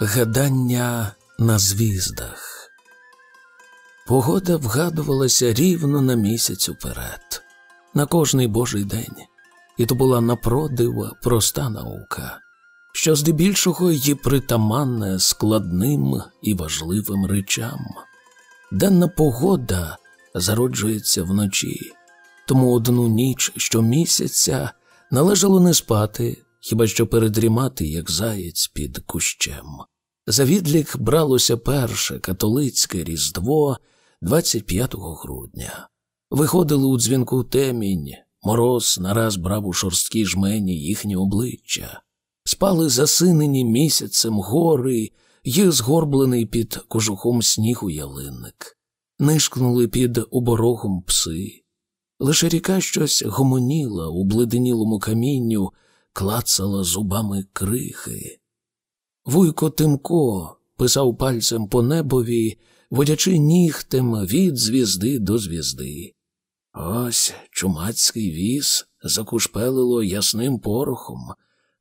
Гадання на звіздах. Погода вгадувалася рівно на місяць уперед, на кожний божий день, і то була напродива проста наука, що здебільшого є притаманне складним і важливим речам. Денна погода зароджується вночі, тому одну ніч щомісяця належало не спати, хіба що передрімати, як заєць під кущем. За відлік бралося перше католицьке Різдво 25 грудня. Виходили у дзвінку темінь, мороз нараз брав у шорсткі жмені їхні обличчя, спали засинені місяцем гори, й згорблений під кожухом снігу ялинник, нишкнули під оборогом пси. Лише ріка щось гомоніла у бледенілому камінню, клацала зубами крихи. Вуйко Тимко писав пальцем по небові, водячи нігтем від звізди до звізди. Ось чумацький віз закушпелило ясним порохом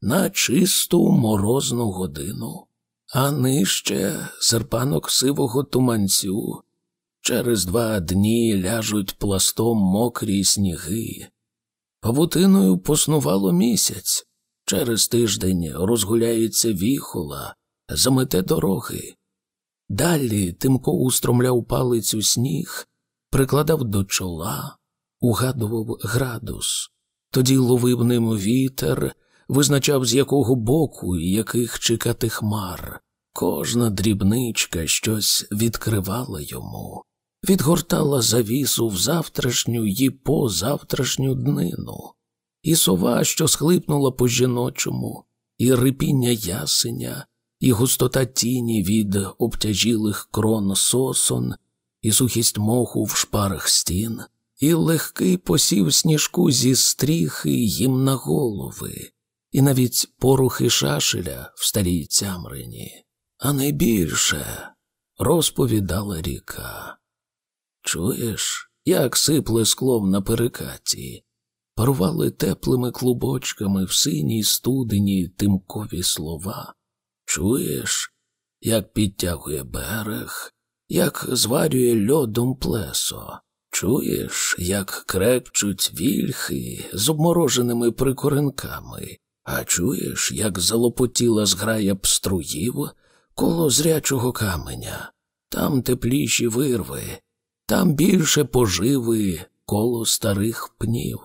на чисту морозну годину, а нижче серпанок сивого туманцю. Через два дні ляжуть пластом мокрі сніги. Павутиною поснувало місяць. Через тиждень розгуляється віхола, замете дороги. Далі Тимко устромляв палицю сніг, прикладав до чола, угадував градус, тоді ловив ним вітер, визначав, з якого боку і яких чекати хмар. Кожна дрібничка щось відкривала йому, відгортала завісу в завтрашню й позавтрашню днину і сова, що схлипнула по жіночому, і рипіння ясеня, і густота тіні від обтяжілих крон сосон, і сухість моху в шпарах стін, і легкий посів сніжку зі стріхи їм на голови, і навіть порухи шашеля в старій цямрині, а найбільше розповідала ріка. Чуєш, як сипле склом на перекаті, парували теплими клубочками в синій студені тимкові слова. Чуєш, як підтягує берег, як зварює льодом плесо, чуєш, як крекчуть вільхи з обмороженими прикоренками, а чуєш, як залопотіла зграя пструїв коло зрячого каменя, там тепліші вирви, там більше поживи коло старих пнів.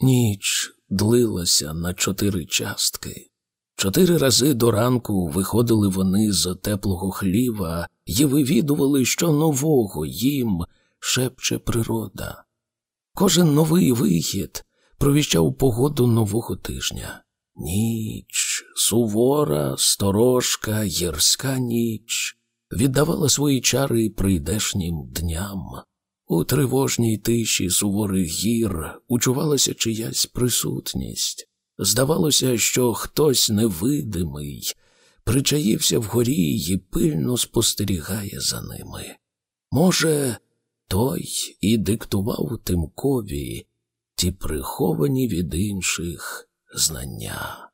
Ніч длилася на чотири частки. Чотири рази до ранку виходили вони з теплого хліва і вивідували, що нового їм шепче природа. Кожен новий вихід провіщав погоду нового тижня. Ніч, сувора, сторожка, гірська ніч віддавала свої чари прийдешнім дням. У тривожній тиші суворих гір учувалася чиясь присутність. Здавалося, що хтось невидимий причаївся вгорі і пильно спостерігає за ними. Може, той і диктував Тимкові ті приховані від інших знання.